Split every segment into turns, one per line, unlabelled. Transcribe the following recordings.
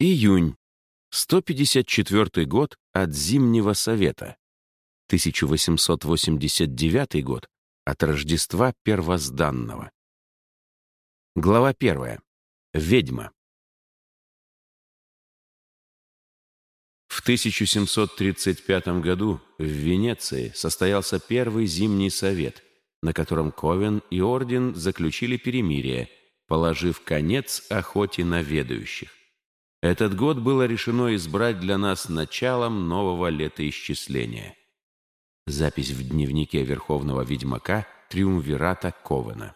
Июнь. 154 год от Зимнего Совета. 1889 год от Рождества Первозданного. Глава первая. Ведьма. В 1735 году в Венеции состоялся Первый Зимний Совет, на котором Ковен и Орден заключили перемирие, положив конец охоте на ведающих. Этот год было решено избрать для нас началом нового летоисчисления. Запись в дневнике Верховного Ведьмака Триумвирата Ковена.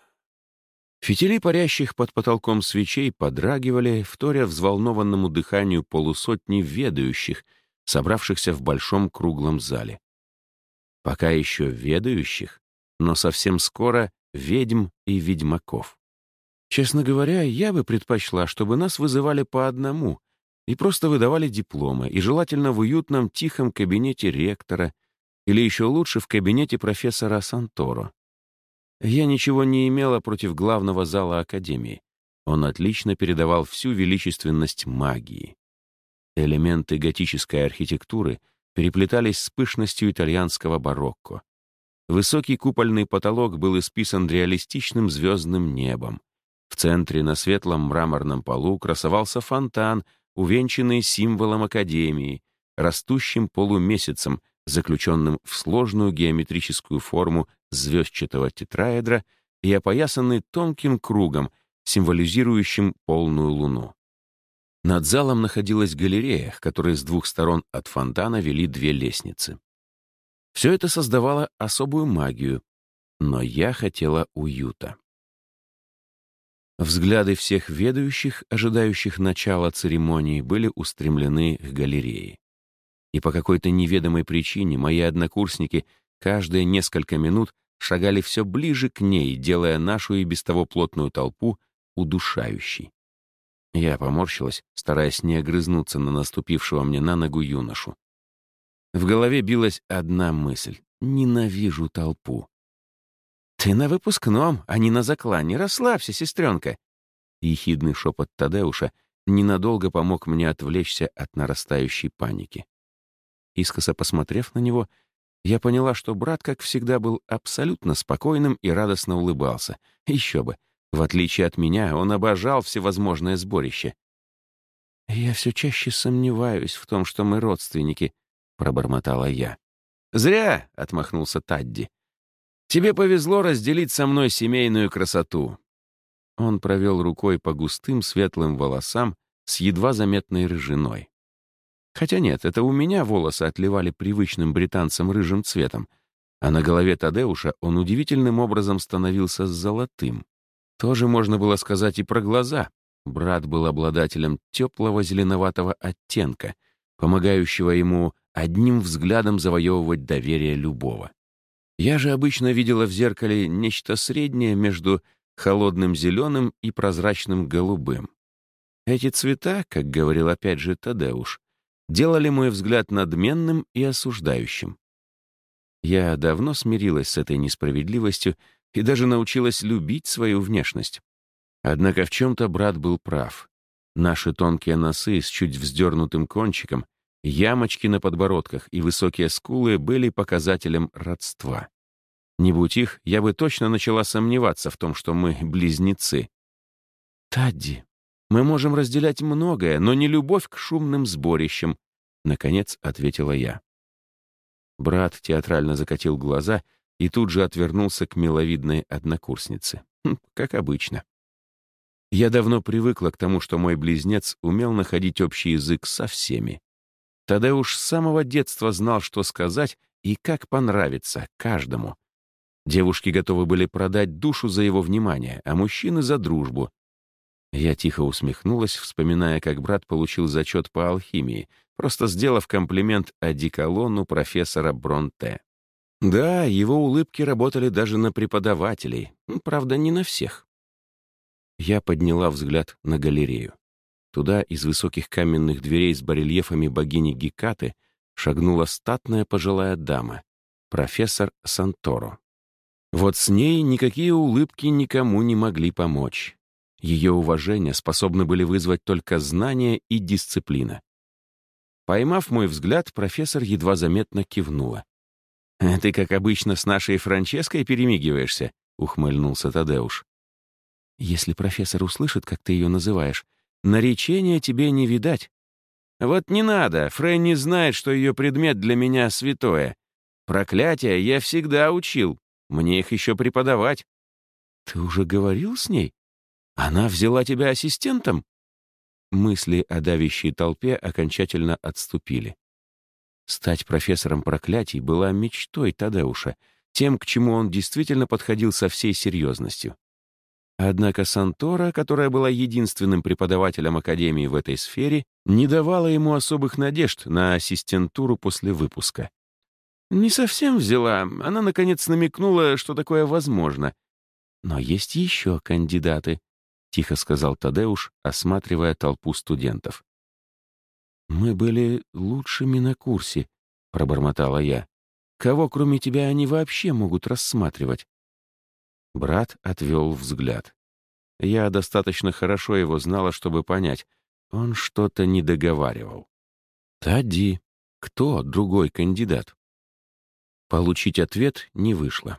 Фитили парящих под потолком свечей подрагивали, вторя взволнованному дыханию полусотни ведающих, собравшихся в большом круглом зале. Пока еще ведающих, но совсем скоро ведьм и ведьмаков. Честно говоря, я бы предпочла, чтобы нас вызывали по одному и просто выдавали дипломы, и желательно в уютном тихом кабинете ректора или еще лучше в кабинете профессора Санторо. Я ничего не имела против главного зала Академии. Он отлично передавал всю величественность магии. Элементы готической архитектуры переплетались с пышностью итальянского барокко. Высокий купольный потолок был исписан реалистичным звездным небом. В центре на светлом мраморном полу красовался фонтан, увенчанный символом Академии, растущим полумесяцем, заключенным в сложную геометрическую форму звездчатого тетраэдра и опоясанный тонким кругом, символизирующим полную луну. Над залом находилась галерея, которой с двух сторон от фонтана вели две лестницы. Все это создавало особую магию, но я хотела уюта. Взгляды всех ведающих, ожидающих начала церемонии, были устремлены к галерее. И по какой-то неведомой причине мои однокурсники каждые несколько минут шагали все ближе к ней, делая нашу и без того плотную толпу удушающей. Я поморщилась, стараясь не огрызнуться на наступившего мне на ногу юношу. В голове билась одна мысль — ненавижу толпу. «Ты на выпускном, а не на заклане. Расслабься, сестренка!» Ехидный шепот Тадеуша ненадолго помог мне отвлечься от нарастающей паники. Искоса посмотрев на него, я поняла, что брат, как всегда, был абсолютно спокойным и радостно улыбался. Еще бы, в отличие от меня, он обожал всевозможное сборище. «Я все чаще сомневаюсь в том, что мы родственники», — пробормотала я. «Зря», — отмахнулся Тадди. «Тебе повезло разделить со мной семейную красоту». Он провел рукой по густым светлым волосам с едва заметной рыжиной. Хотя нет, это у меня волосы отливали привычным британцам рыжим цветом, а на голове Тадеуша он удивительным образом становился золотым. Тоже можно было сказать и про глаза. Брат был обладателем теплого зеленоватого оттенка, помогающего ему одним взглядом завоевывать доверие любого. Я же обычно видела в зеркале нечто среднее между холодным зеленым и прозрачным голубым. Эти цвета, как говорил опять же Тадеуш, делали мой взгляд надменным и осуждающим. Я давно смирилась с этой несправедливостью и даже научилась любить свою внешность. Однако в чем-то брат был прав. Наши тонкие носы с чуть вздернутым кончиком, ямочки на подбородках и высокие скулы были показателем родства. Не будь их, я бы точно начала сомневаться в том, что мы близнецы. «Тадди, мы можем разделять многое, но не любовь к шумным сборищам, наконец ответила я. Брат театрально закатил глаза и тут же отвернулся к миловидной однокурснице. Хм, как обычно. Я давно привыкла к тому, что мой близнец умел находить общий язык со всеми. Тогда уж с самого детства знал, что сказать и как понравится каждому. Девушки готовы были продать душу за его внимание, а мужчины — за дружбу, я тихо усмехнулась, вспоминая, как брат получил зачет по алхимии, просто сделав комплимент одеколону профессора Бронте. Да, его улыбки работали даже на преподавателей, правда, не на всех. Я подняла взгляд на галерею. Туда из высоких каменных дверей с барельефами богини Гекаты шагнула статная пожилая дама, профессор Санторо. Вот с ней никакие улыбки никому не могли помочь. Ее уважение способны были вызвать только знание и дисциплина. Поймав мой взгляд, профессор едва заметно кивнула. «Ты, как обычно, с нашей Франческой перемигиваешься», — ухмыльнулся Тадеуш. «Если профессор услышит, как ты ее называешь, наречения тебе не видать». «Вот не надо, Фрей не знает, что ее предмет для меня святое. Проклятия я всегда учил, мне их еще преподавать». «Ты уже говорил с ней? Она взяла тебя ассистентом?» Мысли о давящей толпе окончательно отступили. Стать профессором проклятий была мечтой Тадеуша, тем, к чему он действительно подходил со всей серьезностью. Однако Сантора, которая была единственным преподавателем Академии в этой сфере, не давала ему особых надежд на ассистентуру после выпуска. Не совсем взяла, она, наконец, намекнула, что такое возможно. Но есть еще кандидаты, — тихо сказал Тадеуш, осматривая толпу студентов. «Мы были лучшими на курсе», — пробормотала я. «Кого, кроме тебя, они вообще могут рассматривать?» Брат отвел взгляд. Я достаточно хорошо его знала, чтобы понять. Он что-то не договаривал. «Тади, кто другой кандидат?» Получить ответ не вышло.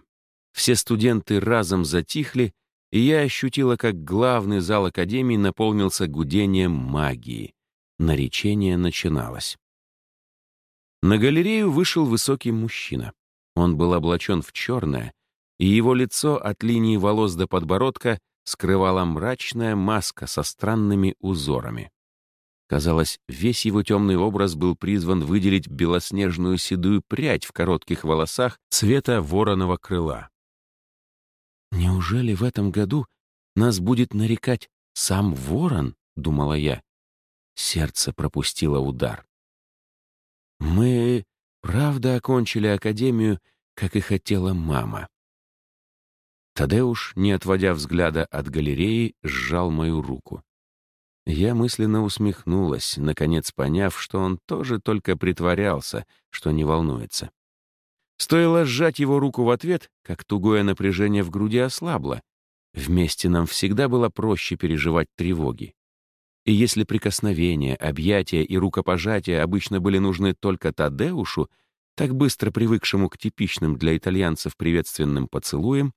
Все студенты разом затихли, и я ощутила, как главный зал Академии наполнился гудением магии. Наречение начиналось. На галерею вышел высокий мужчина. Он был облачен в черное, и его лицо от линии волос до подбородка скрывала мрачная маска со странными узорами. Казалось, весь его темный образ был призван выделить белоснежную седую прядь в коротких волосах цвета вороного крыла. «Неужели в этом году нас будет нарекать сам ворон?» — думала я. Сердце пропустило удар. Мы правда окончили академию, как и хотела мама. Тадеуш, не отводя взгляда от галереи, сжал мою руку. Я мысленно усмехнулась, наконец поняв, что он тоже только притворялся, что не волнуется. Стоило сжать его руку в ответ, как тугое напряжение в груди ослабло. Вместе нам всегда было проще переживать тревоги. И если прикосновения, объятия и рукопожатия обычно были нужны только Тадеушу, так быстро привыкшему к типичным для итальянцев приветственным поцелуям,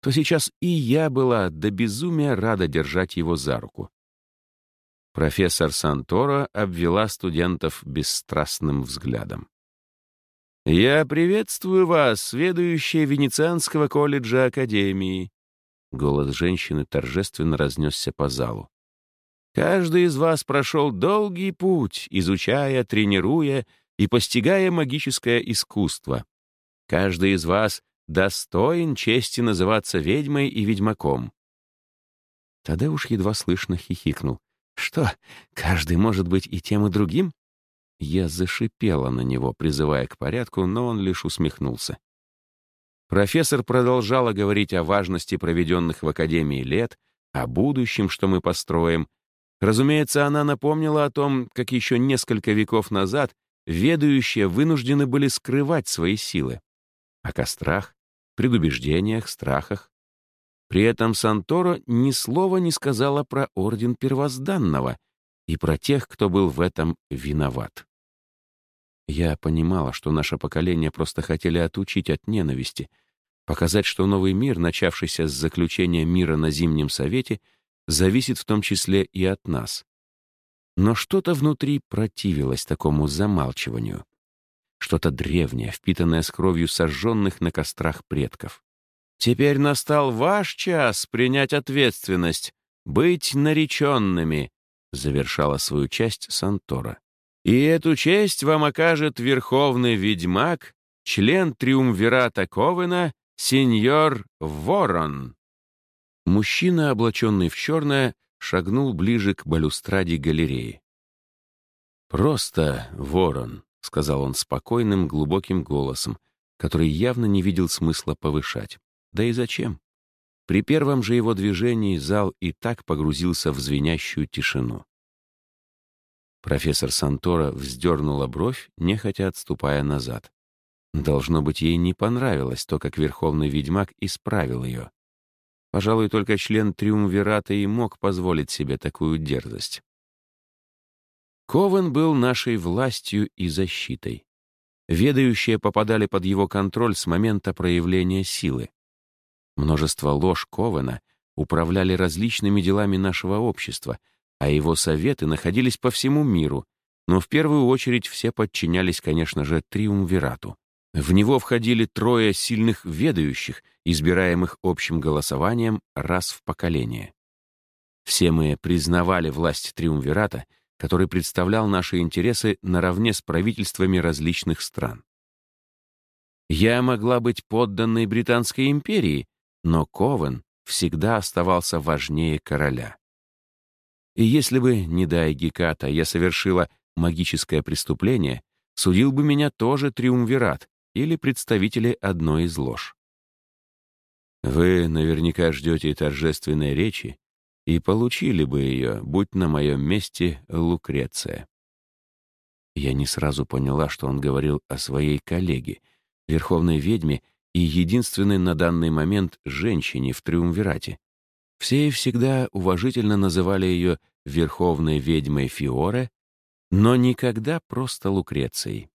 то сейчас и я была до безумия рада держать его за руку. Профессор Санторо обвела студентов бесстрастным взглядом. «Я приветствую вас, следующие Венецианского колледжа Академии!» Голос женщины торжественно разнесся по залу. Каждый из вас прошел долгий путь, изучая, тренируя и постигая магическое искусство. Каждый из вас достоин чести называться ведьмой и ведьмаком. Тадеуш едва слышно хихикнул. «Что, каждый может быть и тем, и другим?» Я зашипела на него, призывая к порядку, но он лишь усмехнулся. Профессор продолжала говорить о важности проведенных в Академии лет, о будущем, что мы построим, Разумеется, она напомнила о том, как еще несколько веков назад ведающие вынуждены были скрывать свои силы. О кострах, предубеждениях, страхах. При этом Санторо ни слова не сказала про Орден Первозданного и про тех, кто был в этом виноват. Я понимала, что наше поколение просто хотели отучить от ненависти, показать, что новый мир, начавшийся с заключения мира на Зимнем Совете — зависит в том числе и от нас. Но что-то внутри противилось такому замалчиванию. Что-то древнее, впитанное с кровью сожженных на кострах предков. «Теперь настал ваш час принять ответственность, быть нареченными», завершала свою часть Сантора. «И эту честь вам окажет верховный ведьмак, член Триумвирата Ковена, сеньор Ворон». Мужчина, облаченный в черное, шагнул ближе к балюстраде галереи. «Просто ворон», — сказал он спокойным, глубоким голосом, который явно не видел смысла повышать. Да и зачем? При первом же его движении зал и так погрузился в звенящую тишину. Профессор Сантора вздернула бровь, нехотя отступая назад. Должно быть, ей не понравилось то, как верховный ведьмак исправил ее. Пожалуй, только член Триумвирата и мог позволить себе такую дерзость. Ковен был нашей властью и защитой. Ведающие попадали под его контроль с момента проявления силы. Множество лож Ковена управляли различными делами нашего общества, а его советы находились по всему миру, но в первую очередь все подчинялись, конечно же, Триумвирату. В него входили трое сильных ведающих, избираемых общим голосованием раз в поколение. Все мы признавали власть Триумвирата, который представлял наши интересы наравне с правительствами различных стран. Я могла быть подданной Британской империи, но Ковен всегда оставался важнее короля. И если бы, не дай Геката, я совершила магическое преступление, судил бы меня тоже Триумвират, или представители одной из лож. Вы наверняка ждете торжественной речи и получили бы ее, будь на моем месте Лукреция. Я не сразу поняла, что он говорил о своей коллеге, верховной ведьме и единственной на данный момент женщине в Триумвирате. Все и всегда уважительно называли ее верховной ведьмой Фиоре, но никогда просто Лукрецией.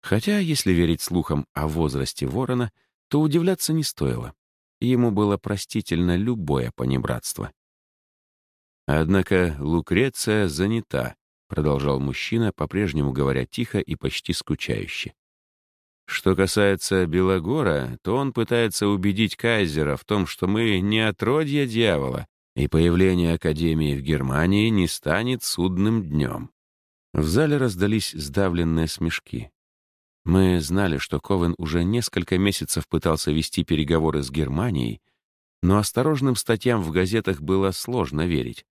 Хотя, если верить слухам о возрасте ворона, то удивляться не стоило. Ему было простительно любое понебратство. «Однако Лукреция занята», — продолжал мужчина, по-прежнему говоря тихо и почти скучающе. «Что касается Белогора, то он пытается убедить Кайзера в том, что мы не отродье дьявола, и появление Академии в Германии не станет судным днем». В зале раздались сдавленные смешки. Мы знали, что Ковен уже несколько месяцев пытался вести переговоры с Германией, но осторожным статьям в газетах было сложно верить.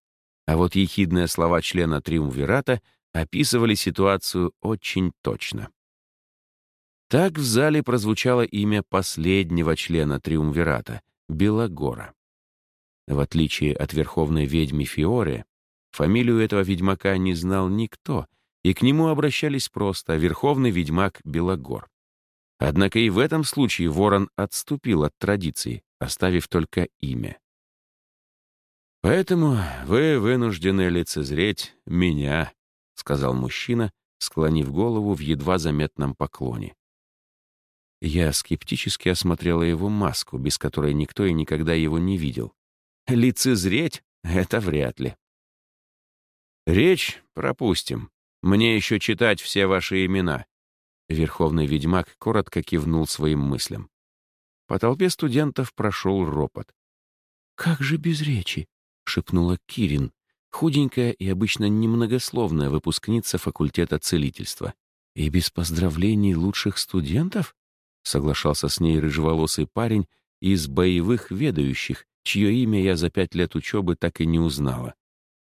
А вот ехидные слова члена Триумвирата описывали ситуацию очень точно. Так в зале прозвучало имя последнего члена Триумвирата — Белогора. В отличие от верховной ведьмы Фиоре, фамилию этого ведьмака не знал никто — и к нему обращались просто верховный ведьмак Белогор. Однако и в этом случае ворон отступил от традиции, оставив только имя. «Поэтому вы вынуждены лицезреть меня», — сказал мужчина, склонив голову в едва заметном поклоне. Я скептически осмотрела его маску, без которой никто и никогда его не видел. Лицезреть — это вряд ли. Речь пропустим. Мне еще читать все ваши имена». Верховный ведьмак коротко кивнул своим мыслям. По толпе студентов прошел ропот. «Как же без речи?» — шепнула Кирин, худенькая и обычно немногословная выпускница факультета целительства. «И без поздравлений лучших студентов?» — соглашался с ней рыжеволосый парень из боевых ведающих, чье имя я за пять лет учебы так и не узнала.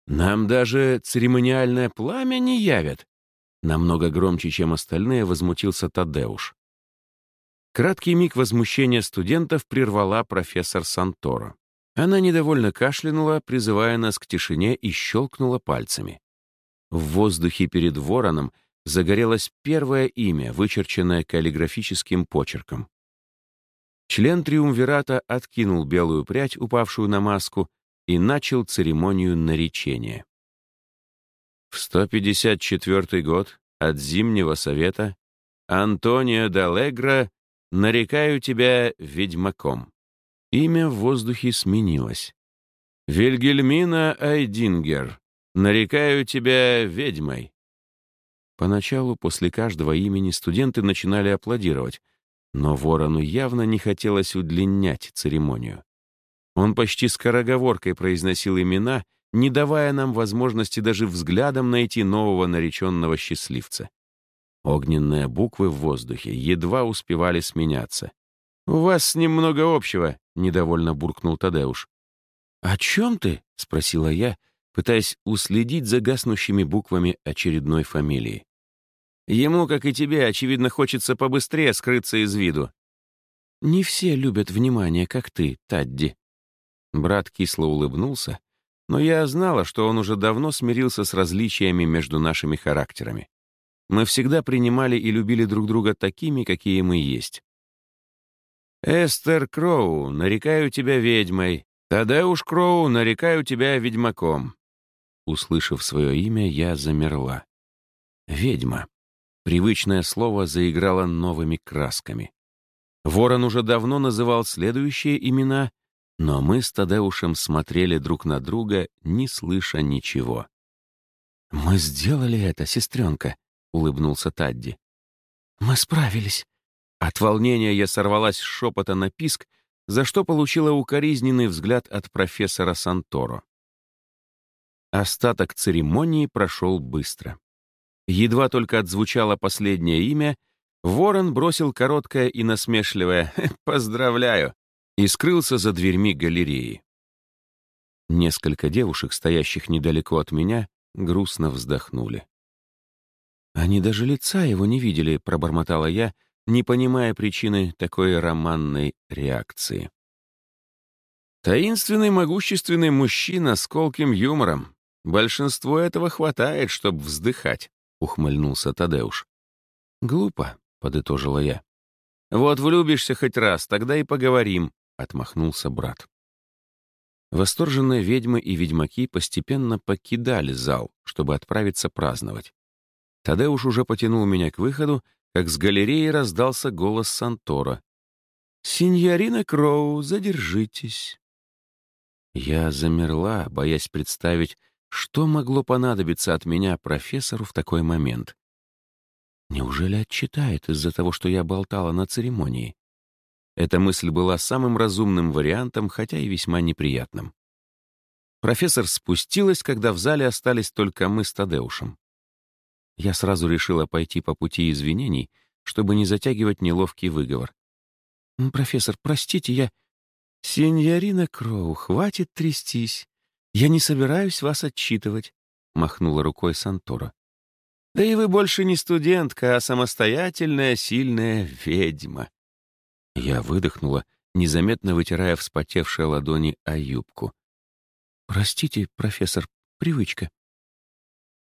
Нам даже церемониальное пламя не явят. Намного громче, чем остальные, возмутился Тадеуш. Краткий миг возмущения студентов прервала профессор Санторо. Она недовольно кашлянула, призывая нас к тишине, и щелкнула пальцами. В воздухе перед вороном загорелось первое имя, вычерченное каллиграфическим почерком. Член Триумвирата откинул белую прядь, упавшую на маску, и начал церемонию наречения. В 154 год от Зимнего Совета Антонио Далегра нарекаю тебя ведьмаком. Имя в воздухе сменилось. Вильгельмина Айдингер, нарекаю тебя ведьмой. Поначалу после каждого имени студенты начинали аплодировать, но ворону явно не хотелось удлинять церемонию. Он почти скороговоркой произносил имена, не давая нам возможности даже взглядом найти нового нареченного счастливца. Огненные буквы в воздухе едва успевали сменяться. «У вас с ним много общего», — недовольно буркнул Тадеуш. «О чем ты?» — спросила я, пытаясь уследить за гаснущими буквами очередной фамилии. «Ему, как и тебе, очевидно, хочется побыстрее скрыться из виду». «Не все любят внимание, как ты, Тадди», Брат кисло улыбнулся, но я знала, что он уже давно смирился с различиями между нашими характерами. Мы всегда принимали и любили друг друга такими, какие мы есть. Эстер Кроу, нарекаю тебя ведьмой. Тадеуш Кроу, нарекаю тебя ведьмаком. Услышав свое имя, я замерла. Ведьма. Привычное слово заиграло новыми красками. Ворон уже давно называл следующие имена, но мы с Тадеушем смотрели друг на друга, не слыша ничего. «Мы сделали это, сестренка», — улыбнулся Тадди. «Мы справились». От волнения я сорвалась с шепота на писк, за что получила укоризненный взгляд от профессора Санторо. Остаток церемонии прошел быстро. Едва только отзвучало последнее имя, Ворон бросил короткое и насмешливое «Поздравляю!» и скрылся за дверьми галереи. Несколько девушек, стоящих недалеко от меня, грустно вздохнули. «Они даже лица его не видели», — пробормотала я, не понимая причины такой романной реакции. Таинственный, могущественный мужчина с колким юмором. Большинство этого хватает, чтобы вздыхать, — ухмыльнулся Тадеуш. «Глупо», — подытожила я. «Вот влюбишься хоть раз, тогда и поговорим», — отмахнулся брат. Восторженные ведьмы и ведьмаки постепенно покидали зал, чтобы отправиться праздновать. Тадеуш уже потянул меня к выходу, как с галереи раздался голос Сантора. «Синьорина Кроу, задержитесь». Я замерла, боясь представить, что могло понадобиться от меня профессору в такой момент. Неужели отчитает из-за того, что я болтала на церемонии? Эта мысль была самым разумным вариантом, хотя и весьма неприятным. Профессор спустилась, когда в зале остались только мы с Тадеушем. Я сразу решила пойти по пути извинений, чтобы не затягивать неловкий выговор. «Профессор, простите, я...» «Синьорина Кроу, хватит трястись. Я не собираюсь вас отчитывать», — махнула рукой Сантора. «Да и вы больше не студентка, а самостоятельная, сильная ведьма». Я выдохнула, незаметно вытирая вспотевшие ладони о юбку. «Простите, профессор, привычка».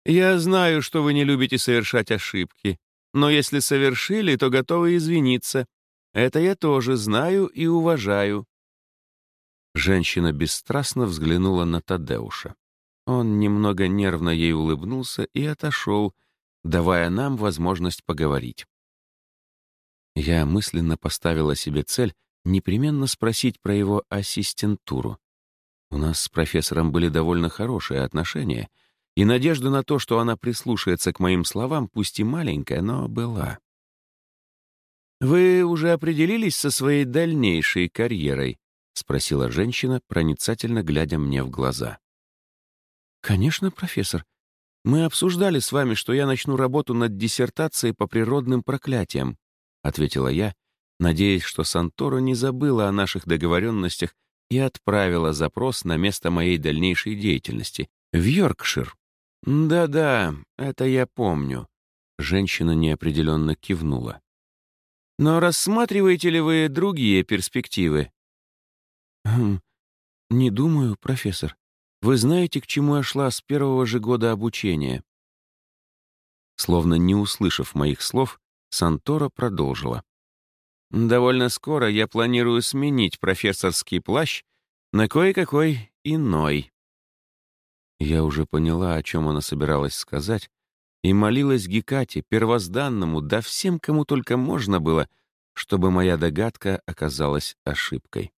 «Я знаю, что вы не любите совершать ошибки, но если совершили, то готовы извиниться. Это я тоже знаю и уважаю». Женщина бесстрастно взглянула на Тадеуша. Он немного нервно ей улыбнулся и отошел, давая нам возможность поговорить. Я мысленно поставила себе цель непременно спросить про его ассистентуру. У нас с профессором были довольно хорошие отношения, и надежда на то, что она прислушается к моим словам, пусть и маленькая, но была. «Вы уже определились со своей дальнейшей карьерой?» — спросила женщина, проницательно глядя мне в глаза. «Конечно, профессор. Мы обсуждали с вами, что я начну работу над диссертацией по природным проклятиям. — ответила я, надеясь, что Сантора не забыла о наших договоренностях и отправила запрос на место моей дальнейшей деятельности — в Йоркшир. «Да-да, это я помню», — женщина неопределенно кивнула. «Но рассматриваете ли вы другие перспективы?» «Хм, не думаю, профессор. Вы знаете, к чему я шла с первого же года обучения?» Словно не услышав моих слов, Сантора продолжила. «Довольно скоро я планирую сменить профессорский плащ на кое-какой иной». Я уже поняла, о чем она собиралась сказать, и молилась Гекате, первозданному, да всем, кому только можно было, чтобы моя догадка оказалась ошибкой.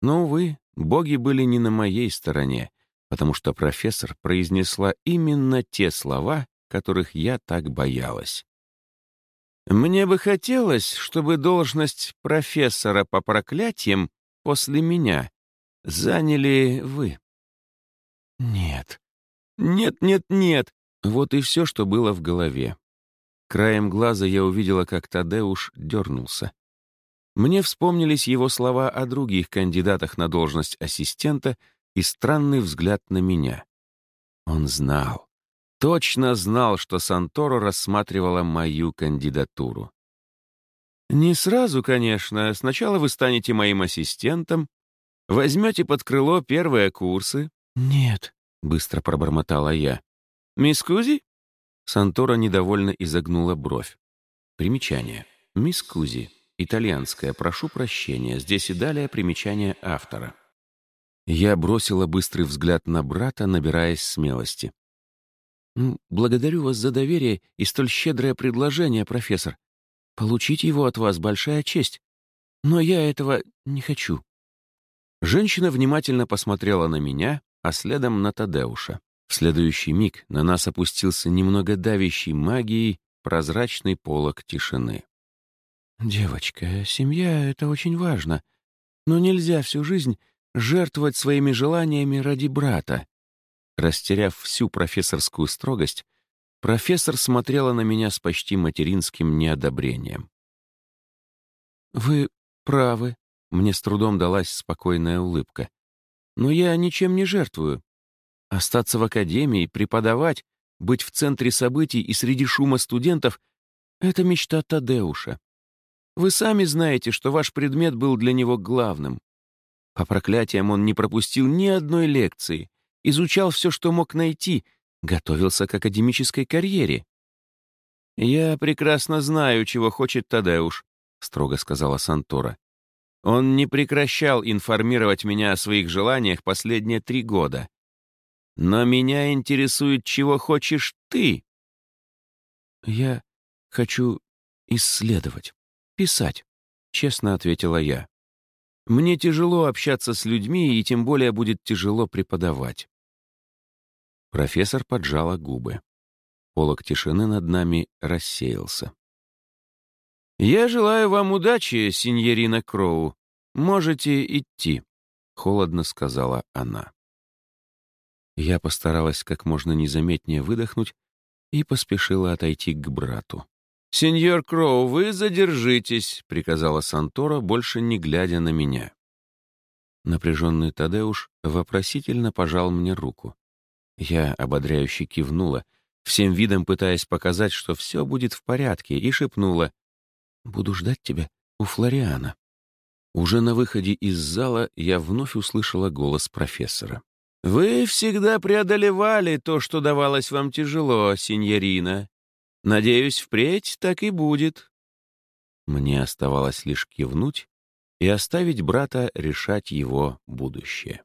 Но, увы, боги были не на моей стороне, потому что профессор произнесла именно те слова, которых я так боялась. Мне бы хотелось, чтобы должность профессора по проклятиям после меня заняли вы. Нет. Нет, нет, нет. Вот и все, что было в голове. Краем глаза я увидела, как Тадеуш дернулся. Мне вспомнились его слова о других кандидатах на должность ассистента и странный взгляд на меня. Он знал точно знал, что Санторо рассматривала мою кандидатуру. Не сразу, конечно. Сначала вы станете моим ассистентом, возьмете под крыло первые курсы. Нет, быстро пробормотала я. Мисс Кузи? Сантора недовольно изогнула бровь. Примечание. Мисс Кузи. Итальянское «прошу прощения», здесь и далее примечание автора. Я бросила быстрый взгляд на брата, набираясь смелости. «Благодарю вас за доверие и столь щедрое предложение, профессор. Получить его от вас — большая честь. Но я этого не хочу». Женщина внимательно посмотрела на меня, а следом на Тадеуша. В следующий миг на нас опустился немного давящий магией прозрачный полог тишины. «Девочка, семья — это очень важно, но нельзя всю жизнь жертвовать своими желаниями ради брата». Растеряв всю профессорскую строгость, профессор смотрела на меня с почти материнским неодобрением. «Вы правы», — мне с трудом далась спокойная улыбка. «Но я ничем не жертвую. Остаться в академии, преподавать, быть в центре событий и среди шума студентов — это мечта Тадеуша. Вы сами знаете, что ваш предмет был для него главным. По проклятиям он не пропустил ни одной лекции, изучал все, что мог найти, готовился к академической карьере. «Я прекрасно знаю, чего хочет Тадеуш», — строго сказала Сантора. «Он не прекращал информировать меня о своих желаниях последние три года. Но меня интересует, чего хочешь ты. Я хочу исследовать, писать, честно ответила я. Мне тяжело общаться с людьми, и тем более будет тяжело преподавать. Профессор поджала губы. Полок тишины над нами рассеялся. «Я желаю вам удачи, синьорина Кроу. Можете идти», — холодно сказала она. Я постаралась как можно незаметнее выдохнуть и поспешила отойти к брату. «Сеньор Кроу, вы задержитесь», — приказала Сантора, больше не глядя на меня. Напряженный Тадеуш вопросительно пожал мне руку. Я ободряюще кивнула, всем видом пытаясь показать, что все будет в порядке, и шепнула «Буду ждать тебя у Флориана». Уже на выходе из зала я вновь услышала голос профессора. «Вы всегда преодолевали то, что давалось вам тяжело, синьорина. Надеюсь, впредь так и будет». Мне оставалось лишь кивнуть и оставить брата решать его будущее.